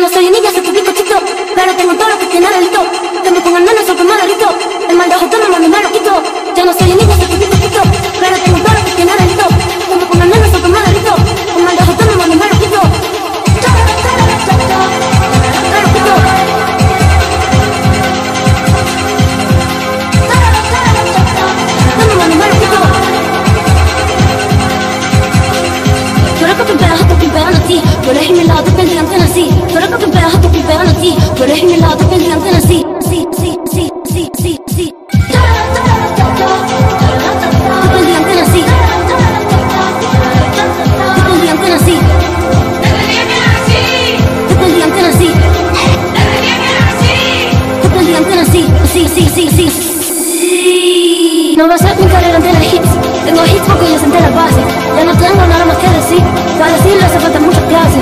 No soy niña, soy tu bizcochito Pero tengo todo lo que tiene delito. Me pongan menos, soy tu delito No va a ser mi carrera entera hits. Tengo hits porque yo senté la base. Ya no tengo nada más que decir. Para decirlo hace falta muchas clases.